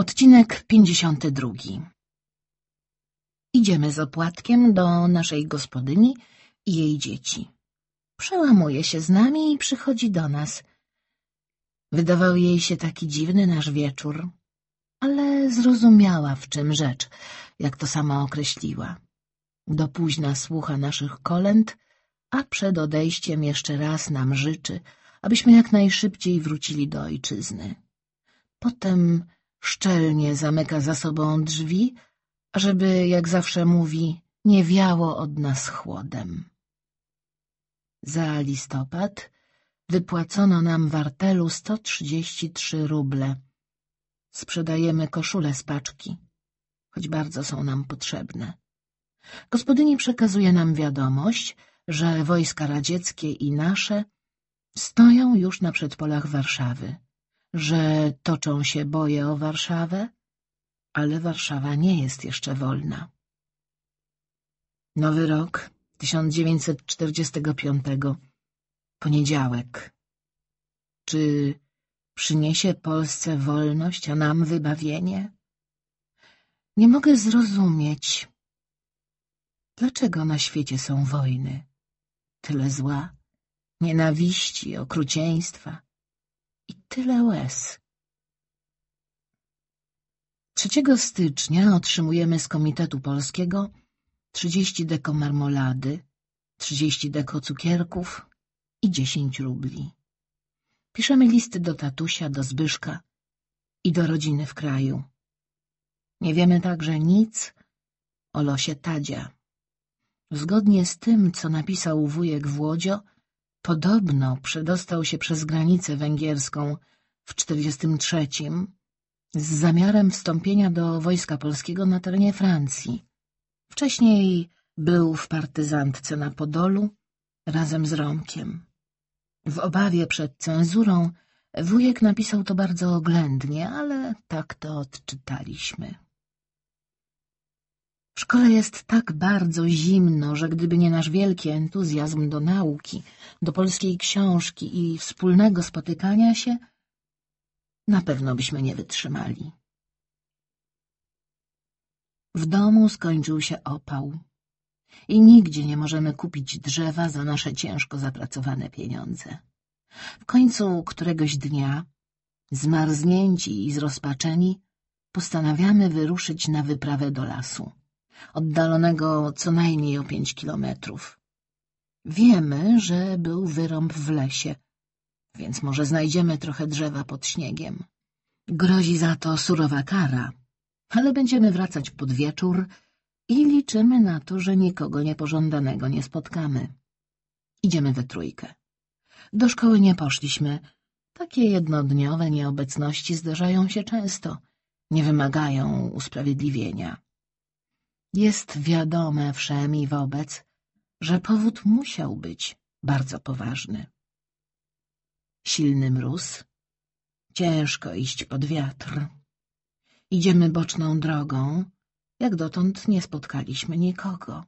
Odcinek 52 Idziemy z opłatkiem do naszej gospodyni i jej dzieci. Przełamuje się z nami i przychodzi do nas. Wydawał jej się taki dziwny nasz wieczór, ale zrozumiała, w czym rzecz, jak to sama określiła. Do późna słucha naszych kolęd, a przed odejściem jeszcze raz nam życzy, abyśmy jak najszybciej wrócili do ojczyzny. Potem szczelnie zamyka za sobą drzwi, żeby, jak zawsze mówi, nie wiało od nas chłodem. Za listopad wypłacono nam w artelu 133 ruble. Sprzedajemy koszule z paczki, choć bardzo są nam potrzebne. Gospodyni przekazuje nam wiadomość, że wojska radzieckie i nasze stoją już na przedpolach Warszawy że toczą się boje o Warszawę, ale Warszawa nie jest jeszcze wolna. Nowy rok 1945. Poniedziałek. Czy przyniesie Polsce wolność, a nam wybawienie? Nie mogę zrozumieć, dlaczego na świecie są wojny. Tyle zła, nienawiści, okrucieństwa i tyle łez. 3 stycznia otrzymujemy z Komitetu Polskiego 30 deko marmolady, 30 deko cukierków i 10 rubli. Piszemy listy do tatusia, do Zbyszka i do rodziny w kraju. Nie wiemy także nic o losie Tadzia. Zgodnie z tym, co napisał wujek Włodzio, Podobno przedostał się przez granicę węgierską w 43 z zamiarem wstąpienia do Wojska Polskiego na terenie Francji. Wcześniej był w partyzantce na Podolu razem z Romkiem. W obawie przed cenzurą wujek napisał to bardzo oględnie, ale tak to odczytaliśmy. W szkole jest tak bardzo zimno, że gdyby nie nasz wielki entuzjazm do nauki, do polskiej książki i wspólnego spotykania się, na pewno byśmy nie wytrzymali. W domu skończył się opał i nigdzie nie możemy kupić drzewa za nasze ciężko zapracowane pieniądze. W końcu któregoś dnia, zmarznięci i zrozpaczeni, postanawiamy wyruszyć na wyprawę do lasu oddalonego co najmniej o pięć kilometrów. Wiemy, że był wyrąb w lesie, więc może znajdziemy trochę drzewa pod śniegiem. Grozi za to surowa kara, ale będziemy wracać pod wieczór i liczymy na to, że nikogo niepożądanego nie spotkamy. Idziemy we trójkę. Do szkoły nie poszliśmy. Takie jednodniowe nieobecności zdarzają się często. Nie wymagają usprawiedliwienia. Jest wiadome wszem i wobec, że powód musiał być bardzo poważny. Silny mróz, ciężko iść pod wiatr. Idziemy boczną drogą, jak dotąd nie spotkaliśmy nikogo.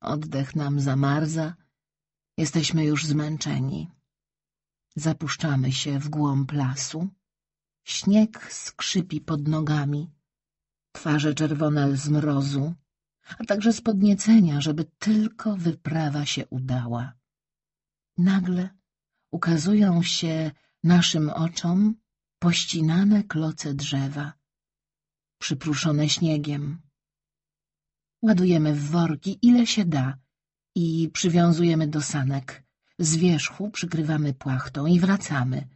Oddech nam zamarza, jesteśmy już zmęczeni. Zapuszczamy się w głąb lasu. Śnieg skrzypi pod nogami twarze czerwone z mrozu, a także z podniecenia, żeby tylko wyprawa się udała. Nagle ukazują się naszym oczom pościnane kloce drzewa, przypruszone śniegiem. Ładujemy w worki ile się da i przywiązujemy do sanek. Z wierzchu przykrywamy płachtą i wracamy.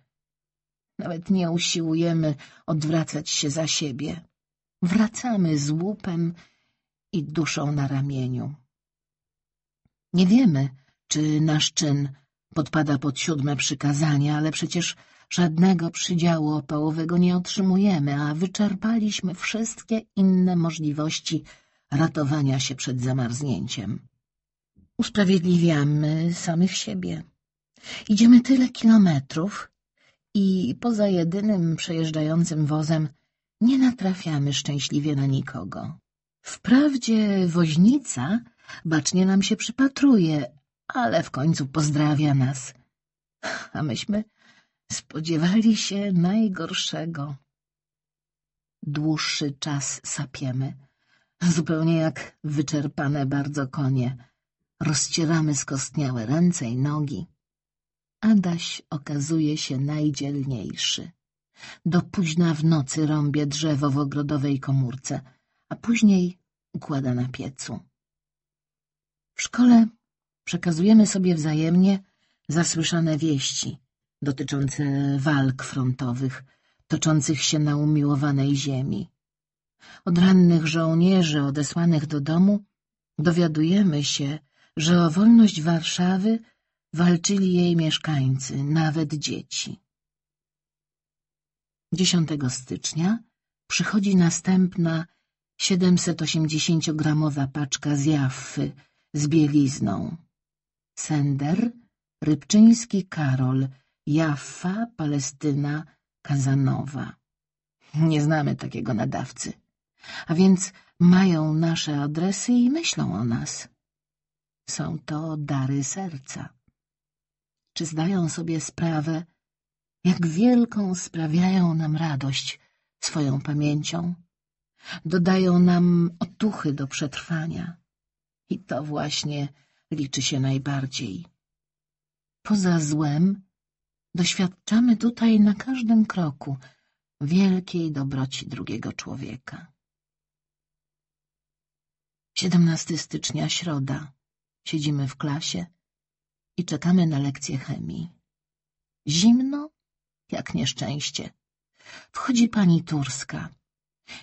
Nawet nie usiłujemy odwracać się za siebie. Wracamy z łupem i duszą na ramieniu. Nie wiemy, czy nasz czyn podpada pod siódme przykazanie, ale przecież żadnego przydziału opałowego nie otrzymujemy, a wyczerpaliśmy wszystkie inne możliwości ratowania się przed zamarznięciem. Usprawiedliwiamy samych siebie. Idziemy tyle kilometrów i poza jedynym przejeżdżającym wozem nie natrafiamy szczęśliwie na nikogo. Wprawdzie woźnica bacznie nam się przypatruje, ale w końcu pozdrawia nas. A myśmy spodziewali się najgorszego. dłuższy czas sapiemy, zupełnie jak wyczerpane bardzo konie. Rozcieramy skostniałe ręce i nogi. Adaś okazuje się najdzielniejszy. Do późna w nocy rąbie drzewo w ogrodowej komórce, a później układa na piecu. W szkole przekazujemy sobie wzajemnie zasłyszane wieści dotyczące walk frontowych, toczących się na umiłowanej ziemi. Od rannych żołnierzy odesłanych do domu dowiadujemy się, że o wolność Warszawy walczyli jej mieszkańcy, nawet dzieci. 10 stycznia przychodzi następna 780-gramowa paczka z Jaffy z bielizną. Sender, Rybczyński Karol, Jaffa, Palestyna, Kazanowa. Nie znamy takiego nadawcy, a więc mają nasze adresy i myślą o nas. Są to dary serca. Czy zdają sobie sprawę, jak wielką sprawiają nam radość swoją pamięcią? Dodają nam otuchy do przetrwania. I to właśnie liczy się najbardziej. Poza złem doświadczamy tutaj na każdym kroku wielkiej dobroci drugiego człowieka. 17 stycznia, środa. Siedzimy w klasie i czekamy na lekcję chemii. Zimno, jak nieszczęście. Wchodzi pani Turska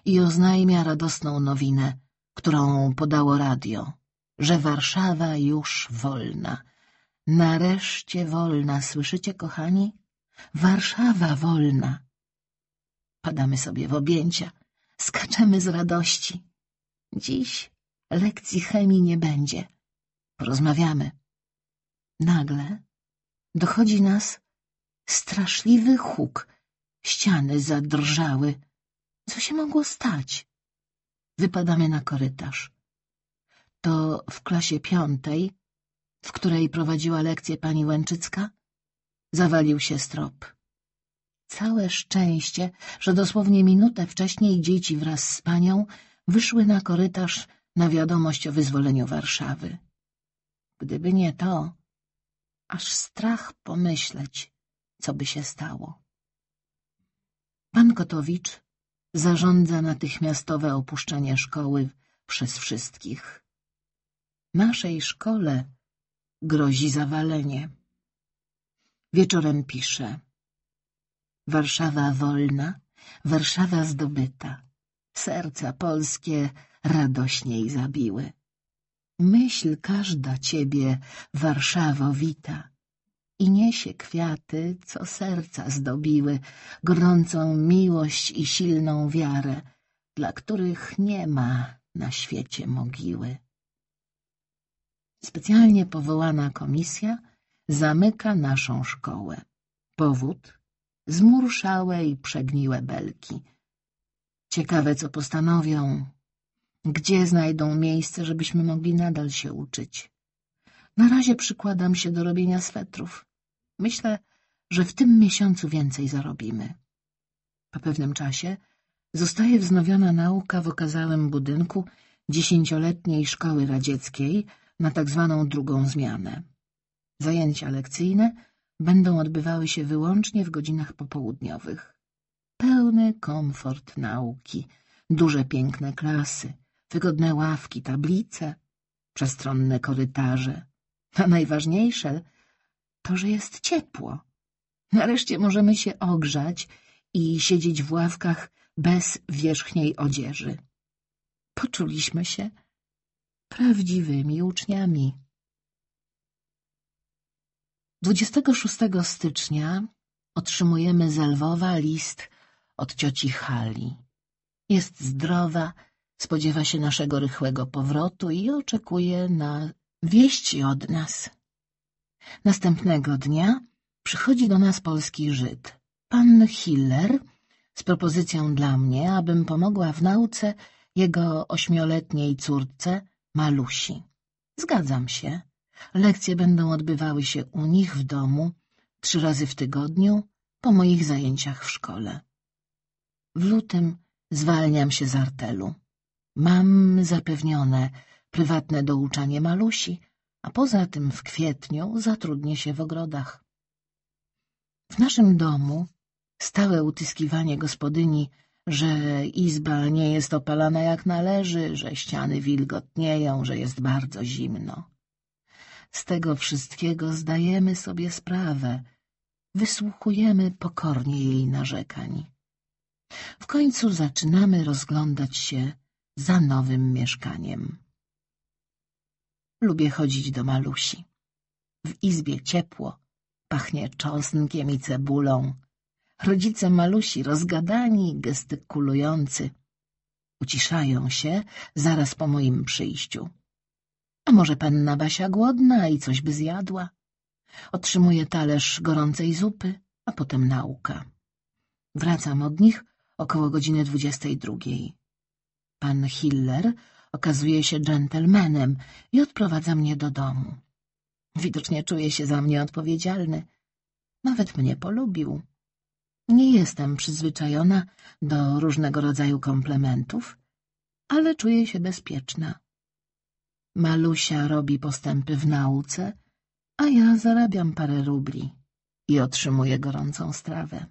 i oznajmia radosną nowinę, którą podało radio, że Warszawa już wolna. Nareszcie wolna, słyszycie, kochani? Warszawa wolna. Padamy sobie w objęcia, skaczemy z radości. Dziś lekcji chemii nie będzie. Porozmawiamy. Nagle dochodzi nas straszliwy huk. Ściany zadrżały. Co się mogło stać? Wypadamy na korytarz. To w klasie piątej, w której prowadziła lekcję pani Łęczycka, zawalił się strop. Całe szczęście, że dosłownie minutę wcześniej dzieci wraz z panią wyszły na korytarz na wiadomość o wyzwoleniu Warszawy. Gdyby nie to, aż strach pomyśleć, co by się stało. Pan Kotowicz zarządza natychmiastowe opuszczenie szkoły przez wszystkich. Naszej szkole grozi zawalenie. Wieczorem pisze Warszawa wolna, Warszawa zdobyta, serca polskie radośniej zabiły. Myśl każda ciebie, Warszawo, wita i niesie kwiaty, co serca zdobiły, gorącą miłość i silną wiarę, dla których nie ma na świecie mogiły. Specjalnie powołana komisja zamyka naszą szkołę. Powód — zmurszałe i przegniłe belki. Ciekawe, co postanowią, gdzie znajdą miejsce, żebyśmy mogli nadal się uczyć. Na razie przykładam się do robienia swetrów. Myślę, że w tym miesiącu więcej zarobimy. Po pewnym czasie zostaje wznowiona nauka w okazałym budynku dziesięcioletniej szkoły radzieckiej na tak zwaną drugą zmianę. Zajęcia lekcyjne będą odbywały się wyłącznie w godzinach popołudniowych. Pełny komfort nauki, duże piękne klasy, wygodne ławki, tablice, przestronne korytarze. A najważniejsze to, że jest ciepło. Nareszcie możemy się ogrzać i siedzieć w ławkach bez wierzchniej odzieży. Poczuliśmy się prawdziwymi uczniami. 26 stycznia otrzymujemy z Lwowa list od cioci Hali. Jest zdrowa, spodziewa się naszego rychłego powrotu i oczekuje na wieści od nas. Następnego dnia przychodzi do nas polski Żyd, pan Hiller, z propozycją dla mnie, abym pomogła w nauce jego ośmioletniej córce Malusi. Zgadzam się. Lekcje będą odbywały się u nich w domu trzy razy w tygodniu po moich zajęciach w szkole. W lutym zwalniam się z artelu. Mam zapewnione prywatne douczanie malusi, a poza tym w kwietniu zatrudnię się w ogrodach. W naszym domu stałe utyskiwanie gospodyni, że izba nie jest opalana jak należy, że ściany wilgotnieją, że jest bardzo zimno. Z tego wszystkiego zdajemy sobie sprawę, wysłuchujemy pokornie jej narzekań. W końcu zaczynamy rozglądać się za nowym mieszkaniem. Lubię chodzić do Malusi. W izbie ciepło, pachnie czosnkiem i cebulą. Rodzice Malusi rozgadani, gestykulujący. Uciszają się zaraz po moim przyjściu. A może panna Basia głodna i coś by zjadła? Otrzymuję talerz gorącej zupy, a potem nauka. Wracam od nich około godziny dwudziestej drugiej. Pan Hiller okazuje się dżentelmenem i odprowadza mnie do domu. Widocznie czuje się za mnie odpowiedzialny. Nawet mnie polubił. Nie jestem przyzwyczajona do różnego rodzaju komplementów, ale czuję się bezpieczna. Malusia robi postępy w nauce, a ja zarabiam parę rubli i otrzymuję gorącą strawę.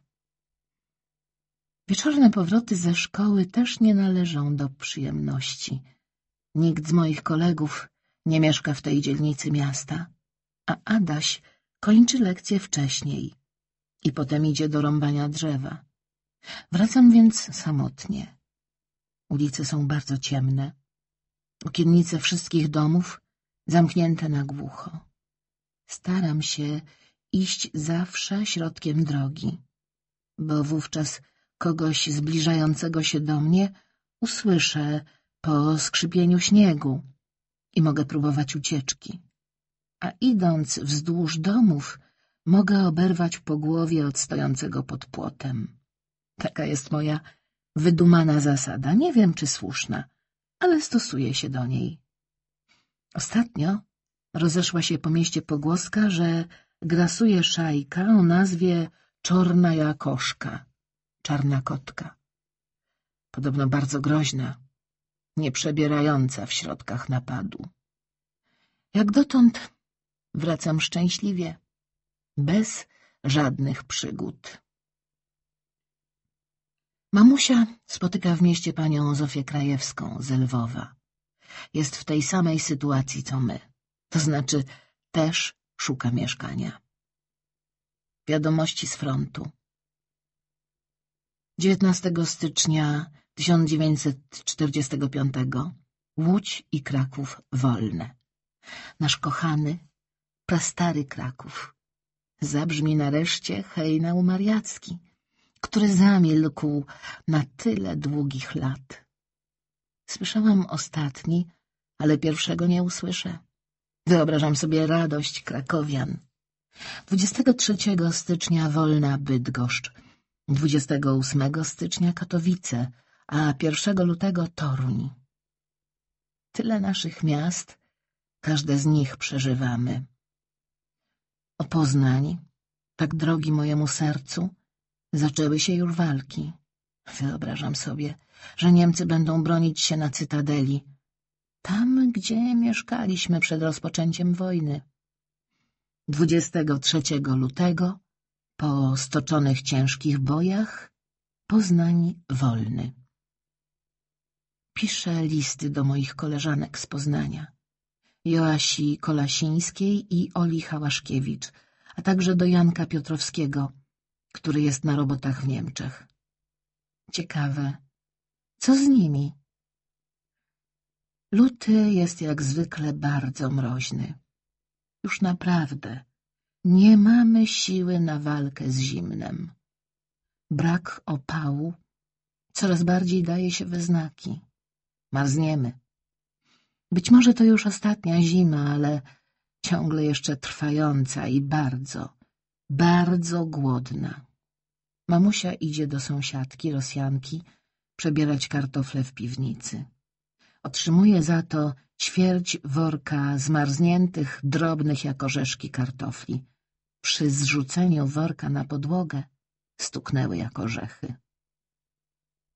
Wieczorne powroty ze szkoły też nie należą do przyjemności. Nikt z moich kolegów nie mieszka w tej dzielnicy miasta, a Adaś kończy lekcje wcześniej i potem idzie do rąbania drzewa. Wracam więc samotnie. Ulice są bardzo ciemne. Okiennice wszystkich domów zamknięte na głucho. Staram się iść zawsze środkiem drogi, bo wówczas kogoś zbliżającego się do mnie usłyszę po skrzypieniu śniegu i mogę próbować ucieczki. A idąc wzdłuż domów, mogę oberwać po głowie od stojącego pod płotem. Taka jest moja wydumana zasada. Nie wiem, czy słuszna, ale stosuję się do niej. Ostatnio rozeszła się po mieście pogłoska, że grasuje szajka o nazwie Czorna Jakoszka czarna kotka. Podobno bardzo groźna, nieprzebierająca w środkach napadu. Jak dotąd wracam szczęśliwie, bez żadnych przygód. Mamusia spotyka w mieście panią Zofię Krajewską z Lwowa. Jest w tej samej sytuacji co my, to znaczy też szuka mieszkania. Wiadomości z frontu. 19 stycznia 1945 Łódź i Kraków wolne. Nasz kochany, prastary Kraków. Zabrzmi nareszcie hejnał mariacki, który zamilkł na tyle długich lat. Słyszałam ostatni, ale pierwszego nie usłyszę. Wyobrażam sobie radość krakowian. 23 stycznia wolna Bydgoszcz 28 stycznia Katowice, a 1 lutego Toruń. Tyle naszych miast, każde z nich przeżywamy. O Poznań, tak drogi mojemu sercu, zaczęły się już walki. Wyobrażam sobie, że Niemcy będą bronić się na Cytadeli, tam, gdzie mieszkaliśmy przed rozpoczęciem wojny. 23 lutego po stoczonych ciężkich bojach Poznań wolny. Piszę listy do moich koleżanek z Poznania, Joasi Kolasińskiej i Oli Hałaszkiewicz, a także do Janka Piotrowskiego, który jest na robotach w Niemczech. Ciekawe, co z nimi? Luty jest jak zwykle bardzo mroźny. Już naprawdę nie mamy siły na walkę z zimnem. Brak opału coraz bardziej daje się we znaki. Marzniemy. Być może to już ostatnia zima, ale ciągle jeszcze trwająca i bardzo, bardzo głodna. Mamusia idzie do sąsiadki, Rosjanki, przebierać kartofle w piwnicy. Otrzymuje za to ćwierć worka zmarzniętych, drobnych jak orzeszki kartofli. Przy zrzuceniu worka na podłogę stuknęły jak orzechy.